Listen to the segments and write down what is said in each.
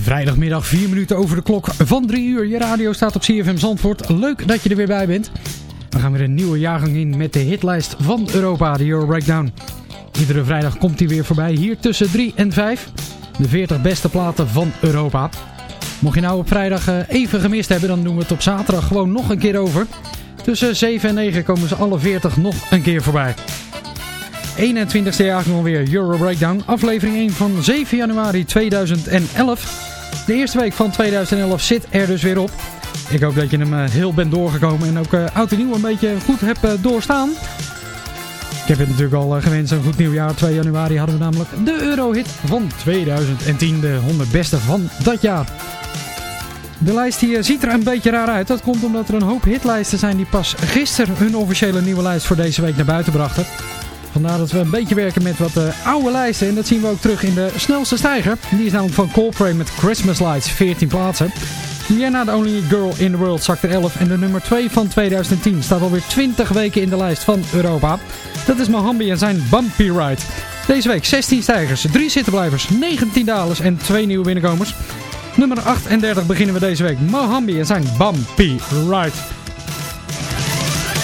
Vrijdagmiddag 4 minuten over de klok van 3 uur. Je radio staat op CFM Zandvoort. Leuk dat je er weer bij bent. We gaan weer een nieuwe jaargang in met de hitlijst van Europa, de Euro Breakdown. Iedere vrijdag komt hij weer voorbij, hier tussen 3 en 5. De 40 beste platen van Europa. Mocht je nou op vrijdag eh, even gemist hebben, dan doen we het op zaterdag gewoon nog een keer over. Tussen 7 en 9 komen ze alle 40 nog een keer voorbij. 21ste jaargang alweer Euro Breakdown. Aflevering 1 van 7 januari 2011. De eerste week van 2011 zit er dus weer op. Ik hoop dat je hem eh, heel bent doorgekomen en ook eh, oud en nieuw een beetje goed hebt eh, doorstaan. Ik heb het natuurlijk al gewenst, een goed nieuwjaar. 2 januari hadden we namelijk de Eurohit van 2010, de 100 beste van dat jaar. De lijst eh, ziet er een beetje raar uit. Dat komt omdat er een hoop hitlijsten zijn die pas gisteren hun officiële nieuwe lijst voor deze week naar buiten brachten. Vandaar dat we een beetje werken met wat eh, oude lijsten. En dat zien we ook terug in de snelste stijger. Die is namelijk van Coldplay met Christmas Lights, 14 plaatsen. Rihanna, The Only Girl in the World, zakt er 11. En de nummer 2 van 2010 staat alweer 20 weken in de lijst van Europa. Dat is Mohambi en zijn Bumpy Ride. Deze week 16 stijgers, 3 zittenblijvers, 19 dalers en 2 nieuwe binnenkomers. Nummer 38 beginnen we deze week. Mohambi en zijn Bumpy Ride.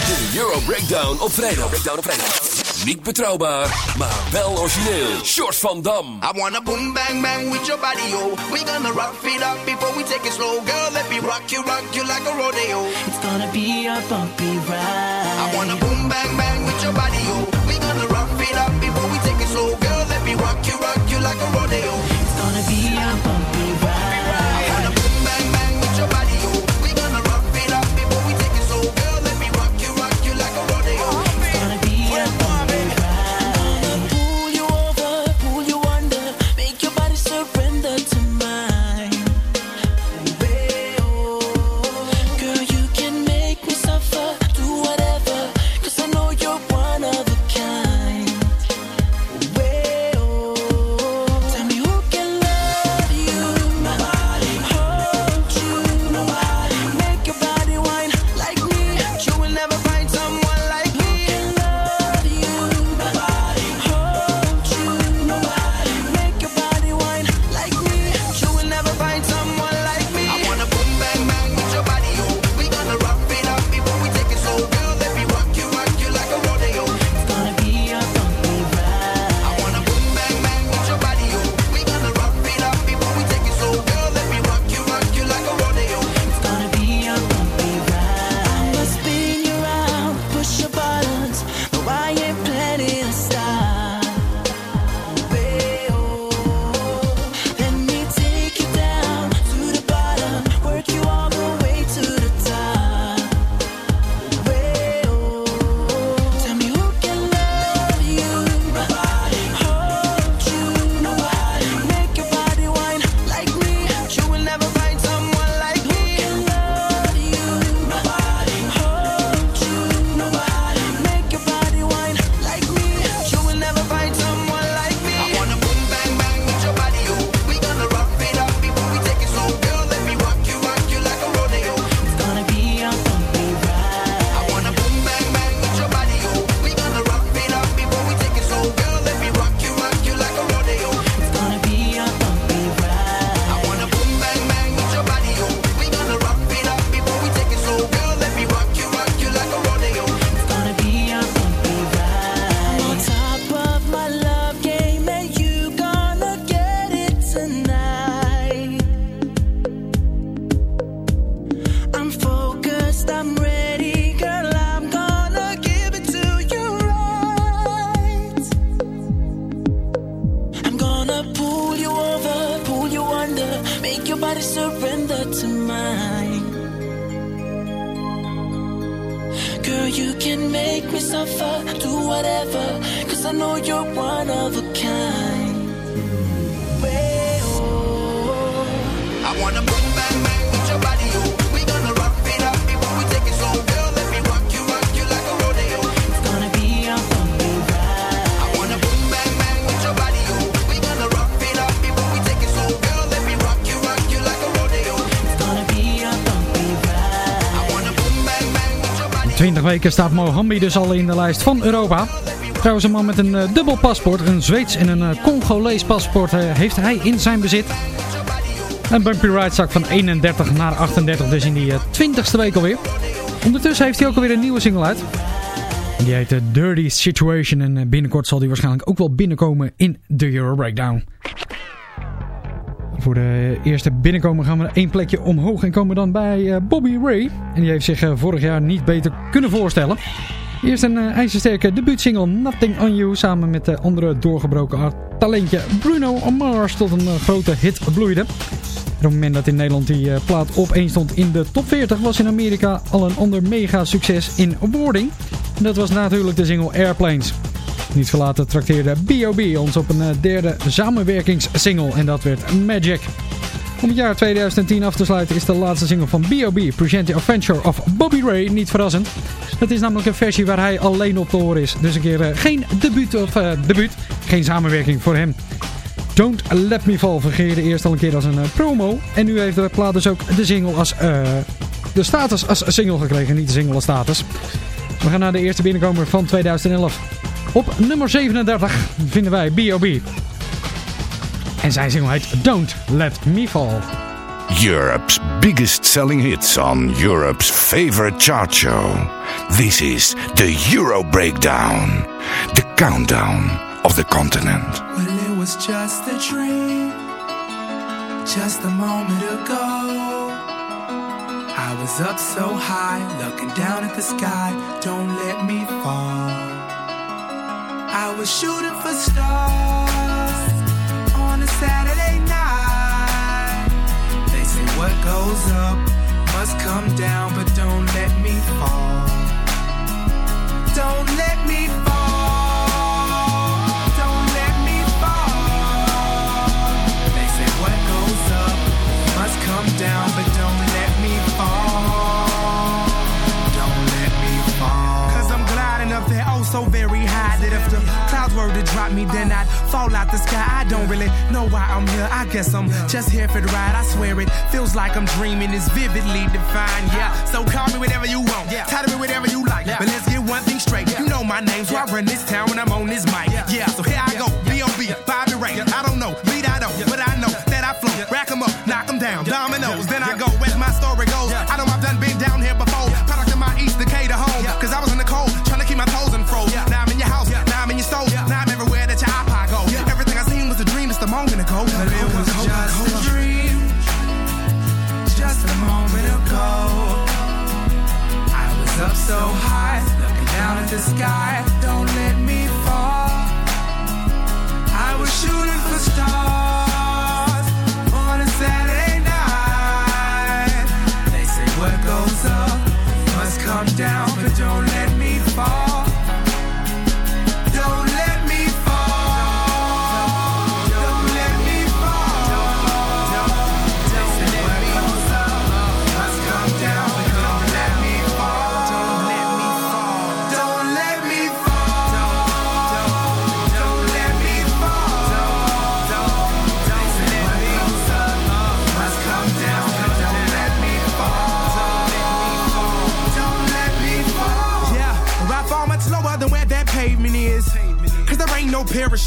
De Euro Breakdown op vrijdag. Breakdown op vrijdag. Niet betrouwbaar, maar wel origineel. Short van Dam. I wanna boom bang bang with your body, yo. We gonna rock it up before we take it slow, girl. Let me rock you, rock you like a rodeo. It's gonna be a bumpy ride. I wanna boom bang bang with your body, yo. We gonna rock it up before we take it slow, girl. Let me rock you, rock you like a rodeo. Weken staat Mohambi dus al in de lijst van Europa. Trouwens een man met een eh, dubbel paspoort, een Zweeds en een eh, Congolees paspoort eh, heeft hij in zijn bezit. Een bumpy ride zak van 31 naar 38, dus in die eh, 20ste week alweer. Ondertussen heeft hij ook alweer een nieuwe single uit. Die heet eh, Dirty Situation en binnenkort zal die waarschijnlijk ook wel binnenkomen in de Euro Breakdown. Voor de eerste binnenkomen gaan we één plekje omhoog en komen dan bij Bobby Ray. En die heeft zich eh, vorig jaar niet beter kunnen voorstellen. Eerst een uh, ijzersterke debuutsingle Nothing On You samen met de andere doorgebroken talentje Bruno Mars tot een eh, grote hit bloeide. Op het moment dat in Nederland die eh, plaat op 1 stond in de top 40 was in Amerika al een ander mega succes in wording. En dat was natuurlijk de single Airplanes. Niet verlaten trakteerde B.O.B. ons op een eh, derde samenwerkingssingle en dat werd Magic. Om het jaar 2010 af te sluiten is de laatste single van B.O.B. Present the Adventure of Bobby Ray niet verrassend. Het is namelijk een versie waar hij alleen op te horen is. Dus een keer eh, geen debuut of eh, debuut, geen samenwerking voor hem. Don't Let Me Fall vergeerde eerst al een keer als een eh, promo. En nu heeft de plaat dus ook de single als de status als single gekregen, niet de single als status. We gaan naar de eerste binnenkomer van 2011. Op nummer 37 vinden wij B.O.B. En zijn single heet Don't Let Me Fall. Europe's biggest selling hits on Europe's favorite chart show. This is the Euro Breakdown, the countdown of the continent. Well, it was just a dream, just a moment ago. I was up so high, looking down at the sky. Don't let me fall. I was shooting for stars on a Saturday night. They say what goes up must come down, but don't let me fall. Don't let me fall. Drop me, then I'd fall out the sky. I don't really know why I'm here. I guess I'm just here for the ride. I swear it feels like I'm dreaming. It's vividly defined. Yeah, so call me whatever you want. Yeah. Title me whatever you like. But let's get one thing straight. You know my name, so I run this town when I'm on this mic.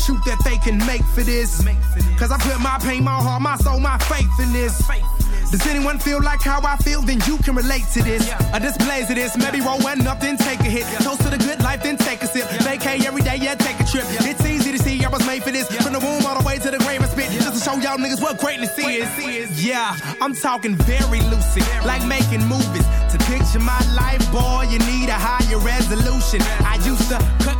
shoot that they can make for this. Cause I put my pain, my heart, my soul, my faith in this. Does anyone feel like how I feel? Then you can relate to this. I A displays of this. Maybe roll one up, then take a hit. Toast to the good life, then take a sip. Yeah. Vacay every day, yeah, take a trip. It's easy to see I was made for this. From the womb all the way to the grave, I spit. Just to show y'all niggas what greatness is. is. Yeah, I'm talking very lucid, like making movies. To picture my life, boy, you need a higher resolution. I used to cut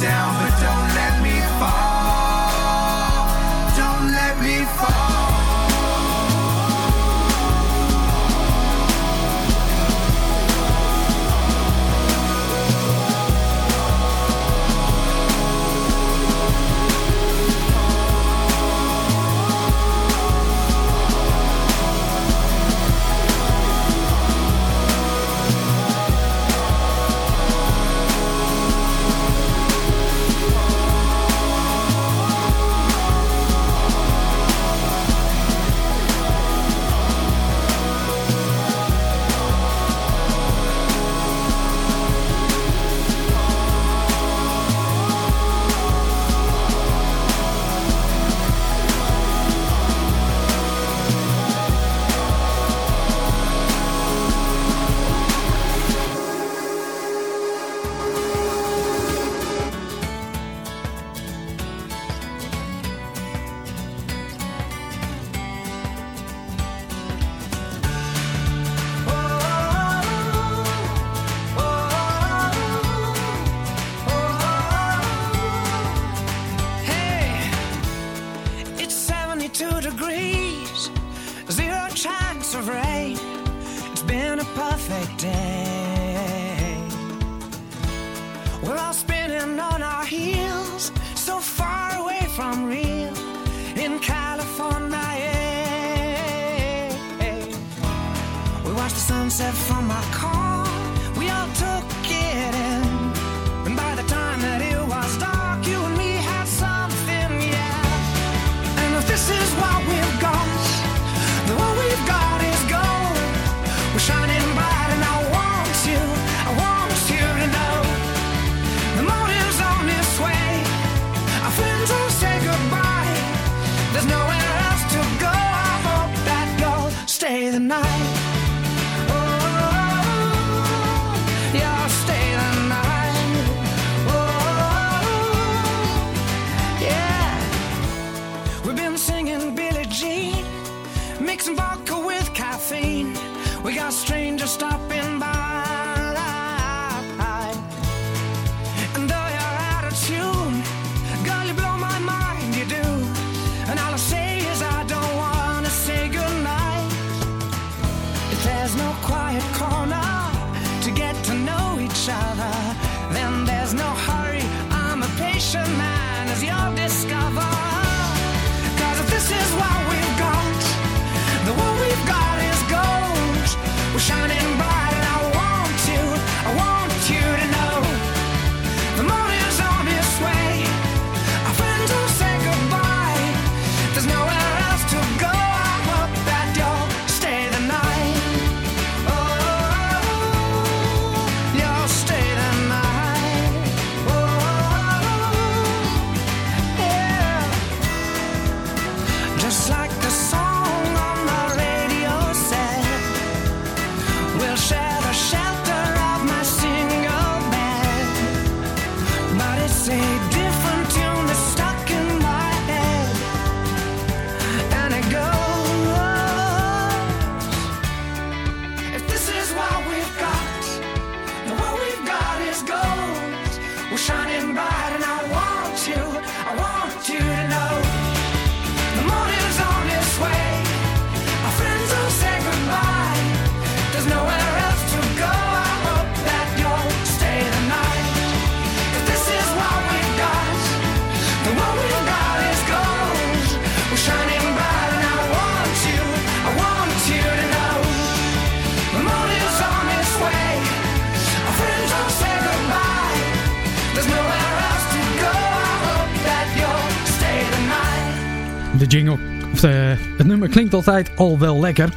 down. glass of rain. It's been a perfect day. We're all spinning on our heels, so far away from real in California. We watch the sunset from our car. Altijd al wel lekker.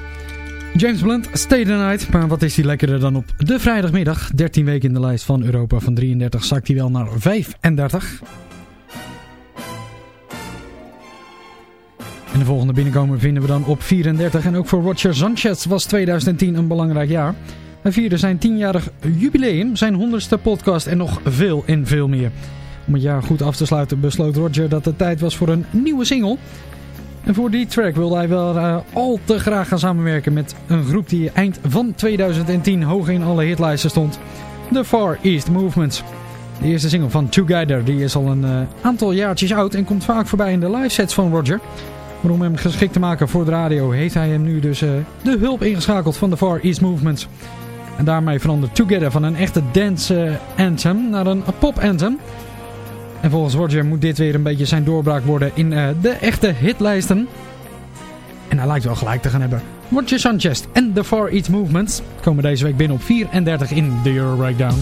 James Blunt, Stay the Night. Maar wat is die lekkerder dan op de vrijdagmiddag? 13 weken in de lijst van Europa. Van 33 zakt hij wel naar 35. En de volgende binnenkomer vinden we dan op 34. En ook voor Roger Sanchez was 2010 een belangrijk jaar. Hij vierde zijn 10-jarig jubileum, zijn 100ste podcast en nog veel en veel meer. Om het jaar goed af te sluiten besloot Roger dat het tijd was voor een nieuwe single. En voor die track wilde hij wel uh, al te graag gaan samenwerken met een groep die eind van 2010 hoog in alle hitlijsten stond. The Far East Movements. De eerste single van Together die is al een uh, aantal jaartjes oud en komt vaak voorbij in de live sets van Roger. Maar om hem geschikt te maken voor de radio heeft hij hem nu dus uh, de hulp ingeschakeld van The Far East Movements. En daarmee verandert Together van een echte dance anthem naar een pop anthem. En volgens Roger moet dit weer een beetje zijn doorbraak worden in uh, de echte hitlijsten. En hij lijkt wel gelijk te gaan hebben. Roger Sanchez en The Far East Movements komen deze week binnen op 34 in de Euro Breakdown.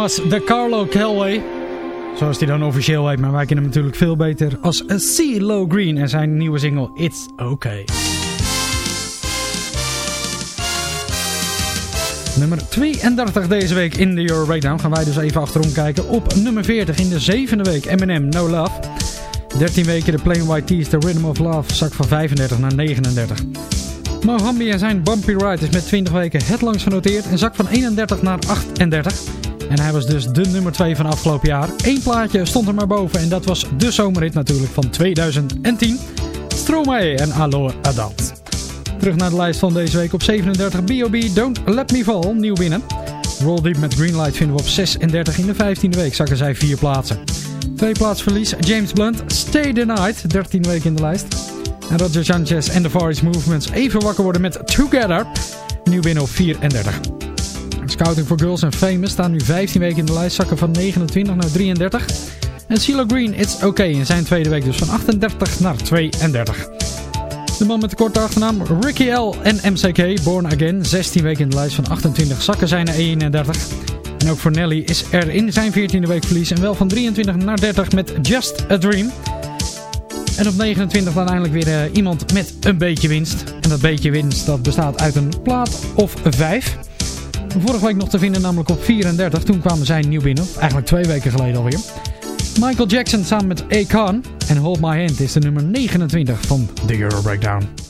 Thomas de Carlo Calway. Zoals hij dan officieel heet, maar wij kennen hem natuurlijk veel beter als CeeLo Green en zijn nieuwe single It's Okay. Nummer 32 deze week in de Euro Breakdown. Gaan wij dus even achterom kijken. Op nummer 40 in de zevende week Eminem No Love. 13 weken de Plain White Tees The Rhythm of Love zak van 35 naar 39. Mohambi en zijn Bumpy Ride is met 20 weken het langst genoteerd en zak van 31 naar 38. En hij was dus de nummer 2 van afgelopen jaar. Eén plaatje stond er maar boven en dat was de zomerhit natuurlijk van 2010. Stromae en Allo Adult. Terug naar de lijst van deze week op 37 B.O.B. Don't Let Me Fall, nieuw binnen. Roll Deep met Greenlight vinden we op 36 in de 15e week, zakken zij vier plaatsen. Twee plaats verlies James Blunt, Stay the Night, 13 weken in de lijst. En Roger Sanchez en The Far East Movements even wakker worden met Together, nieuw binnen op 34. Scouting for Girls and Famous staan nu 15 weken in de lijst, zakken van 29 naar 33. En CeeLo Green, It's Okay, in zijn tweede week dus van 38 naar 32. De man met de korte achternaam Ricky L. en MCK, Born Again, 16 weken in de lijst van 28, zakken zijn naar 31. En ook voor Nelly is er in zijn 14e week verlies en wel van 23 naar 30 met Just a Dream. En op 29 dan eindelijk weer uh, iemand met een beetje winst. En dat beetje winst dat bestaat uit een plaat of 5. Vorige week nog te vinden namelijk op 34. Toen kwamen zij nieuw binnen. Eigenlijk twee weken geleden alweer. Michael Jackson samen met Akon. En Hold My Hand is de nummer 29 van The Euro Breakdown.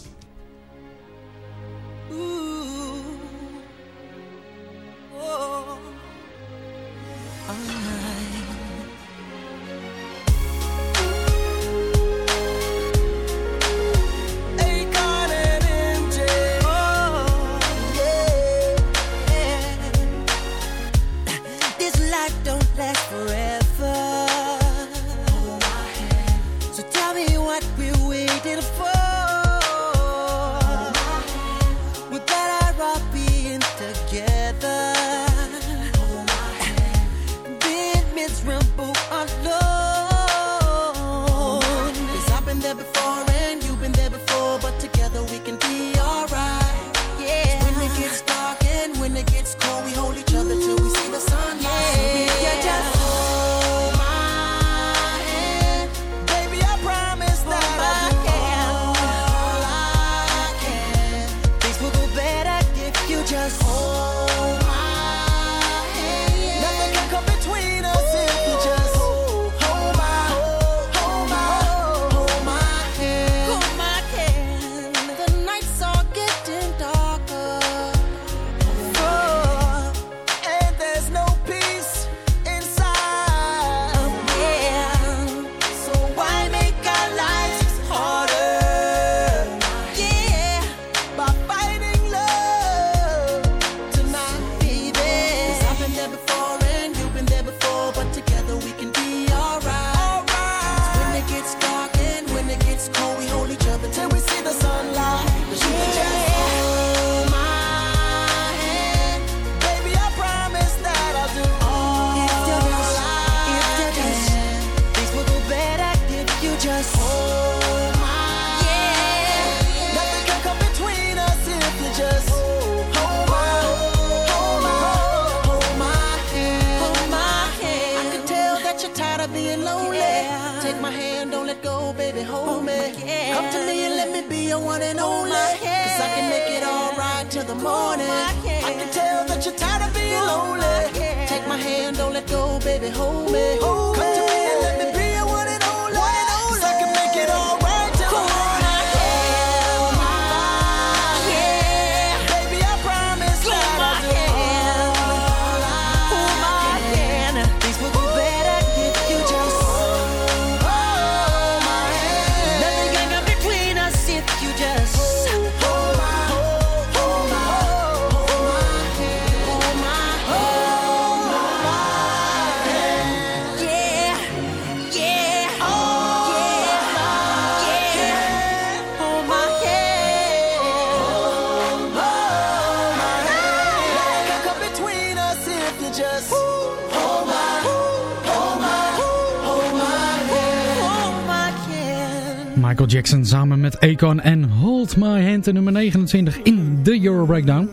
Michael Jackson samen met Akon en Hold My Hand, de nummer 29 in de Euro Breakdown.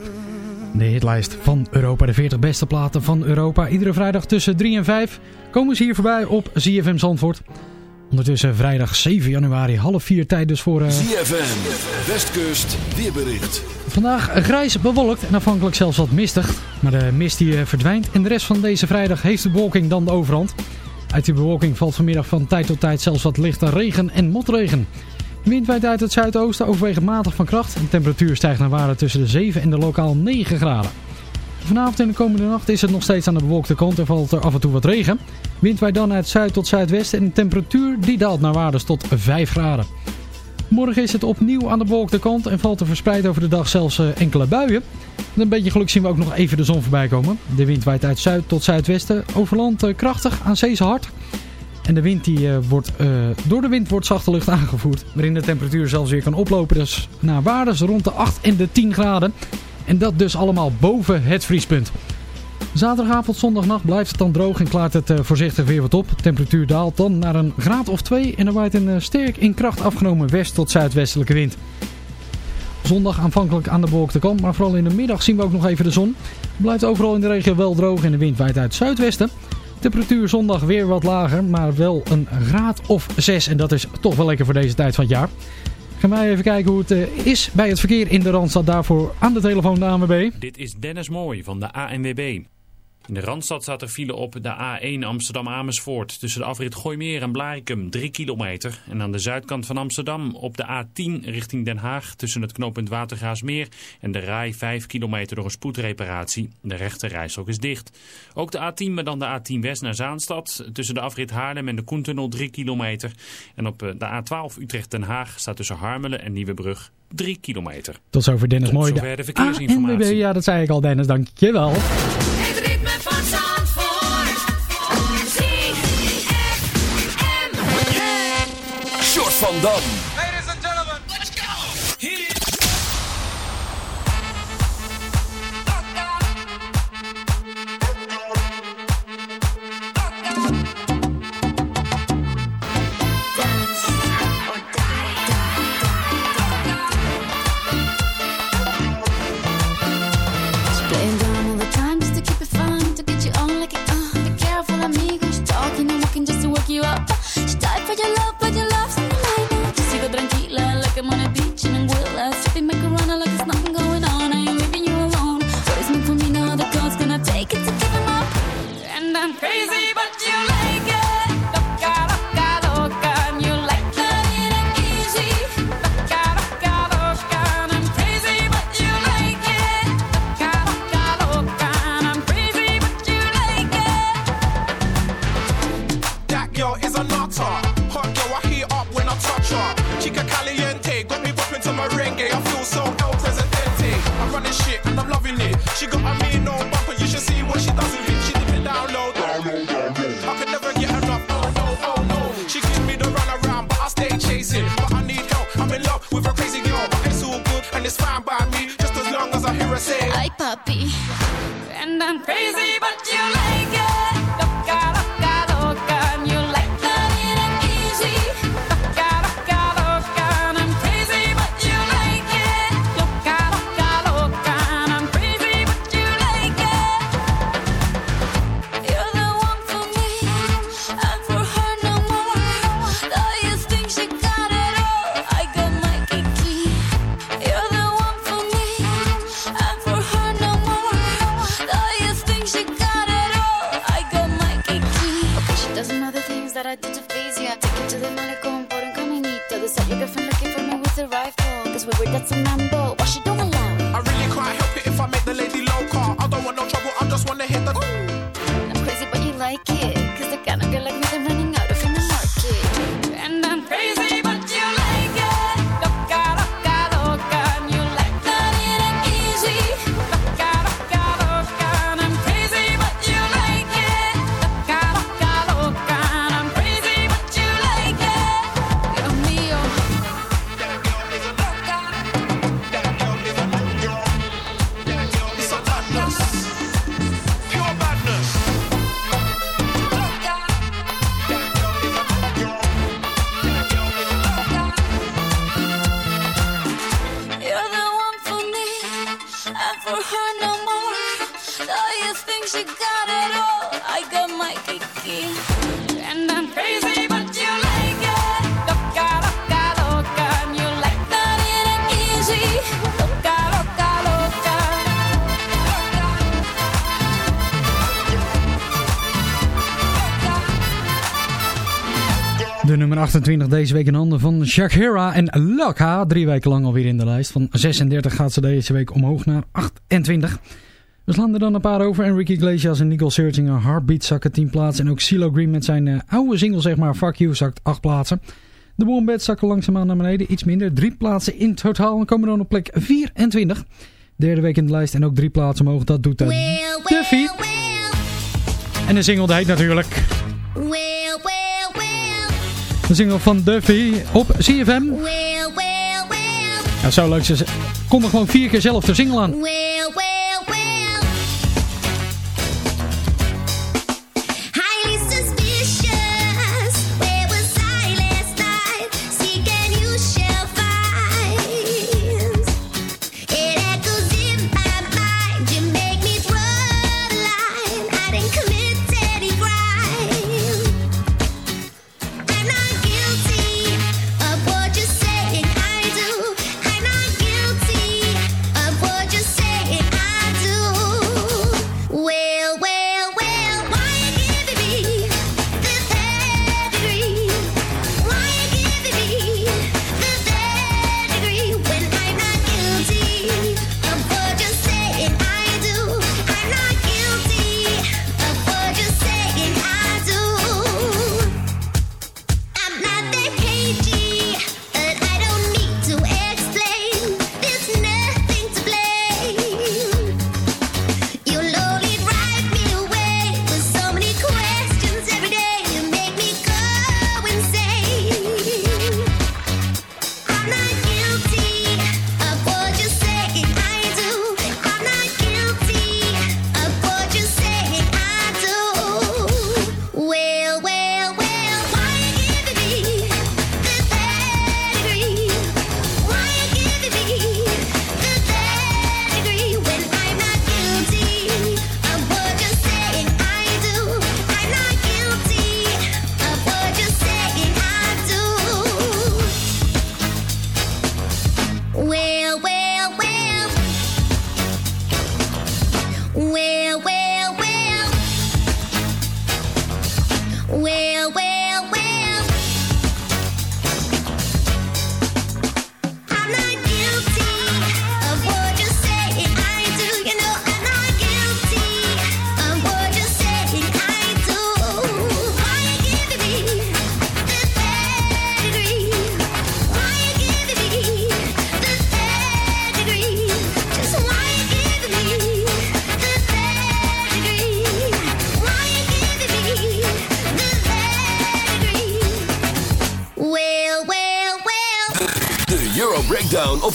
De hitlijst van Europa, de 40 beste platen van Europa. Iedere vrijdag tussen 3 en 5 komen ze hier voorbij op ZFM Zandvoort. Ondertussen vrijdag 7 januari, half 4 tijd dus voor... Uh... ZFM, Westkust, weerbericht. Vandaag grijs bewolkt en afhankelijk zelfs wat mistig. Maar de mist die verdwijnt en de rest van deze vrijdag heeft de bewolking dan de overhand. Uit die bewolking valt vanmiddag van tijd tot tijd zelfs wat lichte regen en motregen. Wind waait uit het zuidoosten overwegend matig van kracht. De temperatuur stijgt naar waarde tussen de 7 en de lokaal 9 graden. Vanavond en de komende nacht is het nog steeds aan de bewolkte kant en valt er af en toe wat regen. Wind waait dan uit zuid tot zuidwesten en de temperatuur die daalt naar waardes tot 5 graden. Morgen is het opnieuw aan de bewolkte kant en valt er verspreid over de dag zelfs enkele buien. Met een beetje geluk zien we ook nog even de zon voorbij komen. De wind waait uit zuid tot zuidwesten, over land krachtig, aan zee hard. En de wind die, uh, wordt, door de wind wordt zachte lucht aangevoerd. Waarin de temperatuur zelfs weer kan oplopen dus naar waardes rond de 8 en de 10 graden. En dat dus allemaal boven het vriespunt. Zaterdagavond, zondagnacht blijft het dan droog en klaart het uh, voorzichtig weer wat op. De temperatuur daalt dan naar een graad of 2 en er waait een sterk in kracht afgenomen west- tot zuidwestelijke wind. Zondag aanvankelijk aan de bewolkte kant, maar vooral in de middag zien we ook nog even de zon. Het blijft overal in de regio wel droog en de wind waait uit zuidwesten. Temperatuur zondag weer wat lager, maar wel een graad of 6. En dat is toch wel lekker voor deze tijd van het jaar. Gaan wij even kijken hoe het uh, is bij het verkeer in de Randstad. Daarvoor aan de telefoon de ANWB. Dit is Dennis Mooij van de ANWB. In de Randstad staat er file op de A1 Amsterdam-Amersfoort tussen de afrit Gooimeer en Blarikum 3 kilometer. En aan de zuidkant van Amsterdam op de A10 richting Den Haag tussen het knooppunt Watergraasmeer en de Rai 5 kilometer door een spoedreparatie. De rechte reishok is dicht. Ook de A10, maar dan de A10 West naar Zaanstad tussen de afrit Haarlem en de Koentunnel 3 kilometer. En op de A12 Utrecht-Den Haag staat tussen Harmelen en Nieuwebrug 3 kilometer. Tot zover Dennis Mooi. Tot zover de verkeersinformatie. ANWB, ja dat zei ik al Dennis, dankjewel. Dam. 28 deze week in handen van Shakira en Laka. Drie weken lang alweer in de lijst. Van 36 gaat ze deze week omhoog naar 28. We slaan er dan een paar over. Enrique Iglesias en Nicole Searchinger Heartbeat zakken 10 plaatsen. En ook CeeLo Green met zijn eh, oude single zeg maar Fuck You zakt 8 plaatsen. De Wombats zakken langzaamaan naar beneden. Iets minder. Drie plaatsen in totaal. En komen dan op plek 24. Derde week in de lijst en ook drie plaatsen omhoog. Dat doet uh, Duffy. En de single heet natuurlijk... De single van Duffy op CFM. Ja, zo leuk. Ze kon gewoon vier keer zelf de single aan.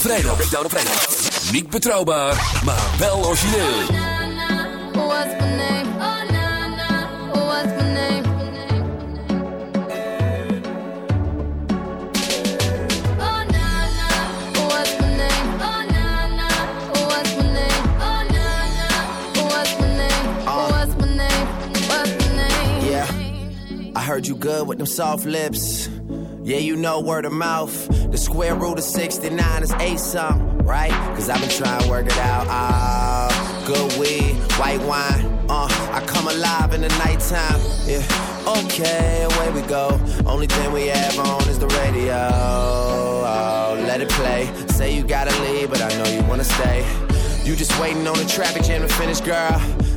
Vrijdag. Breakdown op vrijdag. Niet betrouwbaar, maar wel origineel. What's my name? Oh, na, na. What's my name? Oh, na, na. What's my name? Oh, na, na. What's my name? Oh, na, na. What's my name? What's my name? What's my name? Yeah. I heard you good with them soft lips. Yeah, you know word of mouth. The square root of 69 is eight something, right? Cause I've been trying to work it out. Ah, good weed, white wine. Uh, I come alive in the nighttime. Yeah, okay, away we go. Only thing we have on is the radio. Oh, let it play. Say you gotta leave, but I know you wanna stay. You just waiting on the traffic jam to finish, girl.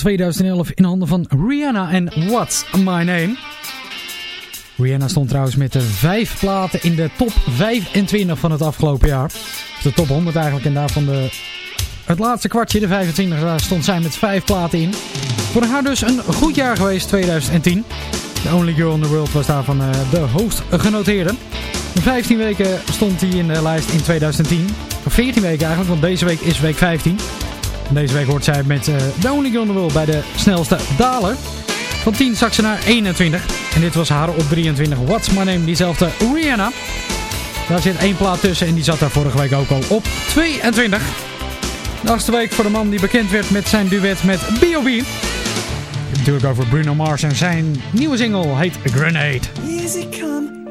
2011 in handen van Rihanna en What's My Name. Rihanna stond trouwens met de vijf platen in de top 25 van het afgelopen jaar. De top 100 eigenlijk en daarvan de, het laatste kwartje, de 25, daar stond zij met vijf platen in. Voor haar dus een goed jaar geweest, 2010. The Only Girl in the World was daarvan uh, de hoogst genoteerde. 15 weken stond hij in de lijst in 2010. 14 weken eigenlijk, want deze week is week 15. Deze week hoort zij met uh, The Only bij de snelste daler. Van 10 zak ze naar 21. En dit was haar op 23. What's My Name, diezelfde Rihanna. Daar zit één plaat tussen en die zat daar vorige week ook al op 22. De achtste week voor de man die bekend werd met zijn duet met B.O.B. Natuurlijk over Bruno Mars en zijn nieuwe single heet Grenade. Easy come,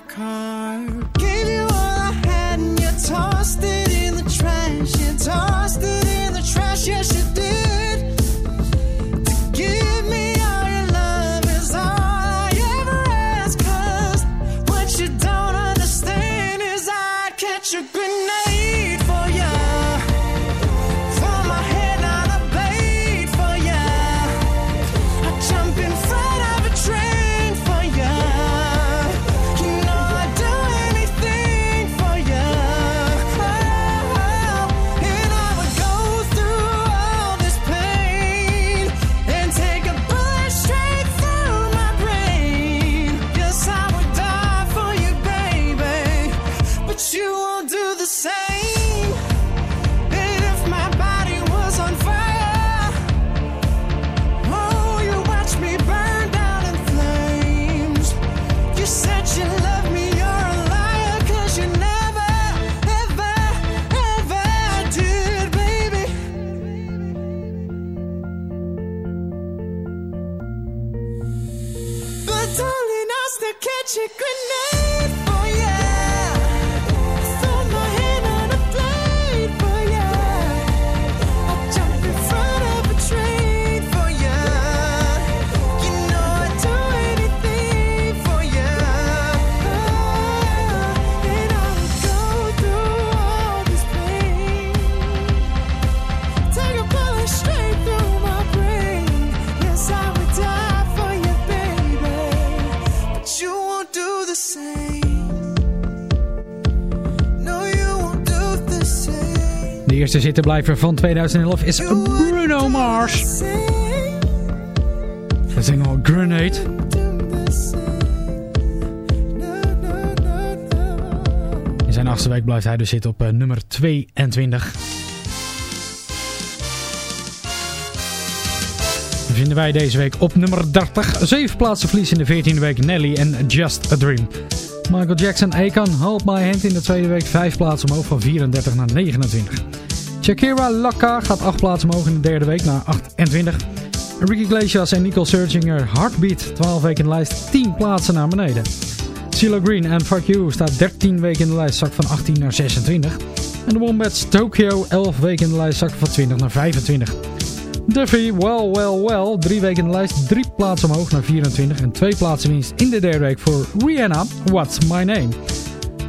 car. Eerste zittenblijver van 2011 is Bruno Mars. De single Grenade. In zijn achtste week blijft hij dus zitten op uh, nummer 22. Dan vinden wij deze week op nummer 30. Zeven plaatsen verlies in de 14e week Nelly en Just a Dream. Michael Jackson, Akon, Hold My Hand in de tweede week. Vijf plaatsen omhoog van 34 naar 29. Shakira Laka gaat acht plaatsen omhoog in de derde week naar 28. Ricky Iglesias en Nicole Searchinger Heartbeat, 12 weken in de lijst, 10 plaatsen naar beneden. CeeLo Green en Fuck You staat 13 weken in de lijst, zak van 18 naar 26. En de Wombats Tokyo, 11 weken in de lijst, zak van 20 naar 25. Duffy, well, well, well. Drie weken in de lijst, drie plaatsen omhoog naar 24 en twee plaatsen winst in de derde week voor Rihanna, What's My Name.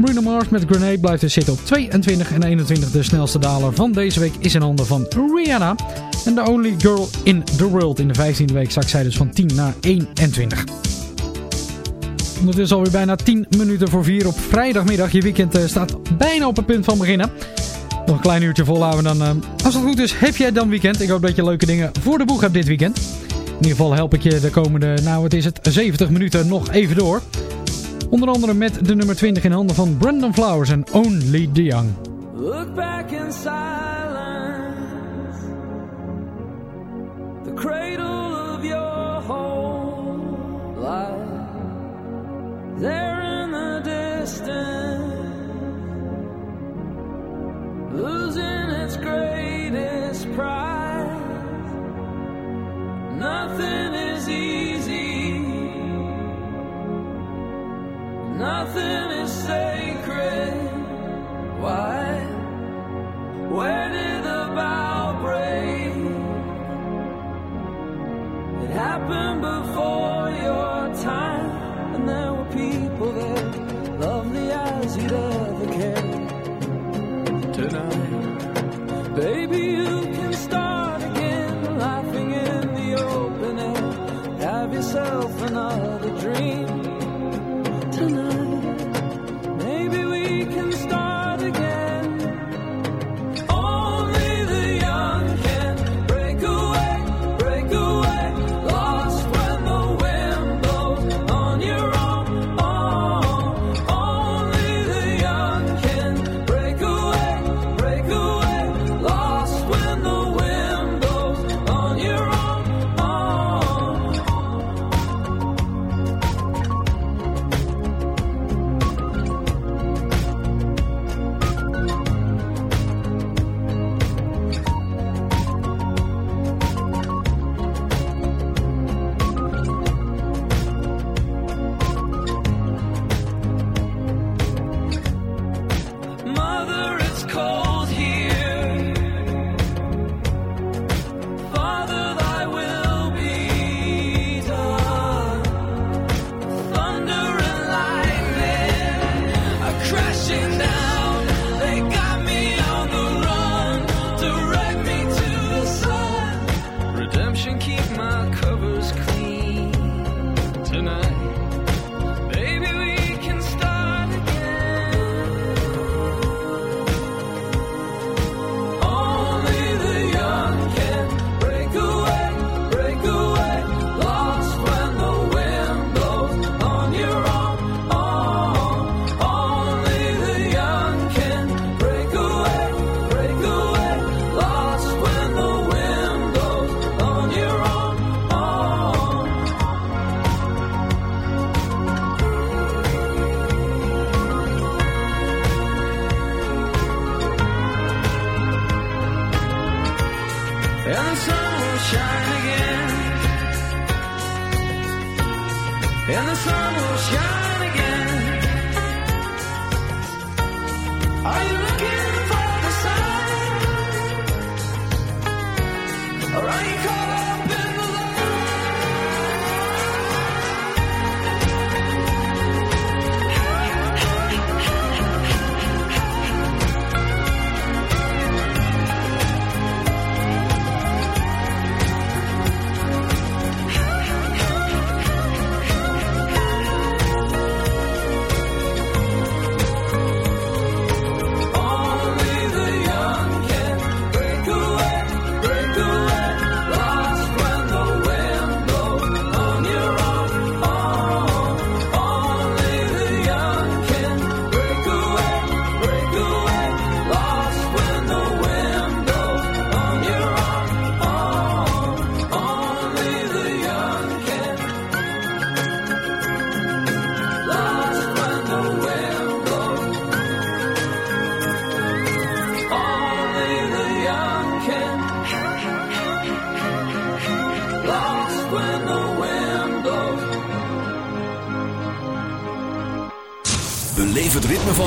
Bruno Mars met Grenade blijft dus zitten op 22 en 21. De snelste daler van deze week is in handen van Rihanna. En The Only Girl in the World in de 15e week zakt zij dus van 10 naar 21. Ondertussen alweer bijna 10 minuten voor 4 op vrijdagmiddag. Je weekend eh, staat bijna op het punt van beginnen. Nog een klein uurtje volhouden dan. eh, als het goed is, heb jij dan weekend. Ik hoop dat je leuke dingen voor de boeg hebt dit weekend. In ieder geval help ik je de komende, nou wat is het, 70 minuten nog even door. Onder andere met de nummer 20 in handen van Brandon Flowers en Only the Young. Look back in silence, the cradle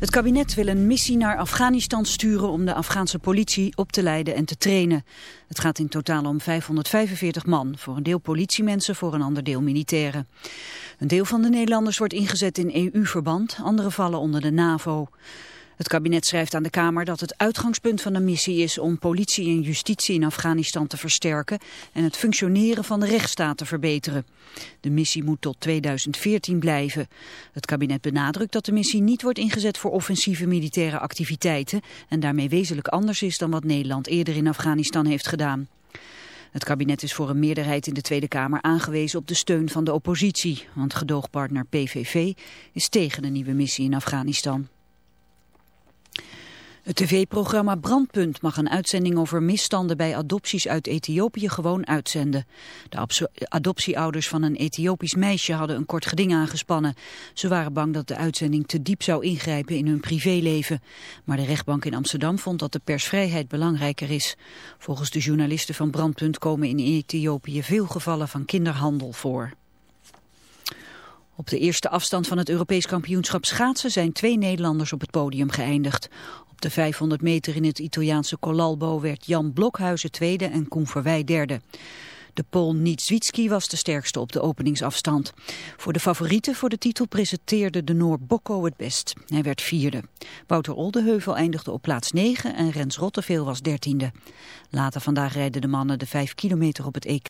Het kabinet wil een missie naar Afghanistan sturen om de Afghaanse politie op te leiden en te trainen. Het gaat in totaal om 545 man, voor een deel politiemensen, voor een ander deel militairen. Een deel van de Nederlanders wordt ingezet in EU-verband, andere vallen onder de NAVO. Het kabinet schrijft aan de Kamer dat het uitgangspunt van de missie is om politie en justitie in Afghanistan te versterken en het functioneren van de rechtsstaat te verbeteren. De missie moet tot 2014 blijven. Het kabinet benadrukt dat de missie niet wordt ingezet voor offensieve militaire activiteiten en daarmee wezenlijk anders is dan wat Nederland eerder in Afghanistan heeft gedaan. Het kabinet is voor een meerderheid in de Tweede Kamer aangewezen op de steun van de oppositie, want gedoogpartner PVV is tegen de nieuwe missie in Afghanistan. Het tv-programma Brandpunt mag een uitzending over misstanden bij adopties uit Ethiopië gewoon uitzenden. De adoptieouders van een Ethiopisch meisje hadden een kort geding aangespannen. Ze waren bang dat de uitzending te diep zou ingrijpen in hun privéleven. Maar de rechtbank in Amsterdam vond dat de persvrijheid belangrijker is. Volgens de journalisten van Brandpunt komen in Ethiopië veel gevallen van kinderhandel voor. Op de eerste afstand van het Europees kampioenschap schaatsen zijn twee Nederlanders op het podium geëindigd. De 500 meter in het Italiaanse Colalbo werd Jan Blokhuizen tweede en Koen Verwij derde. De Pool Niedzwiecki was de sterkste op de openingsafstand. Voor de favorieten voor de titel presenteerde de Noor Bokko het best. Hij werd vierde. Wouter Oldeheuvel eindigde op plaats 9 en Rens Rotteveel was dertiende. Later vandaag rijden de mannen de 5 kilometer op het EK.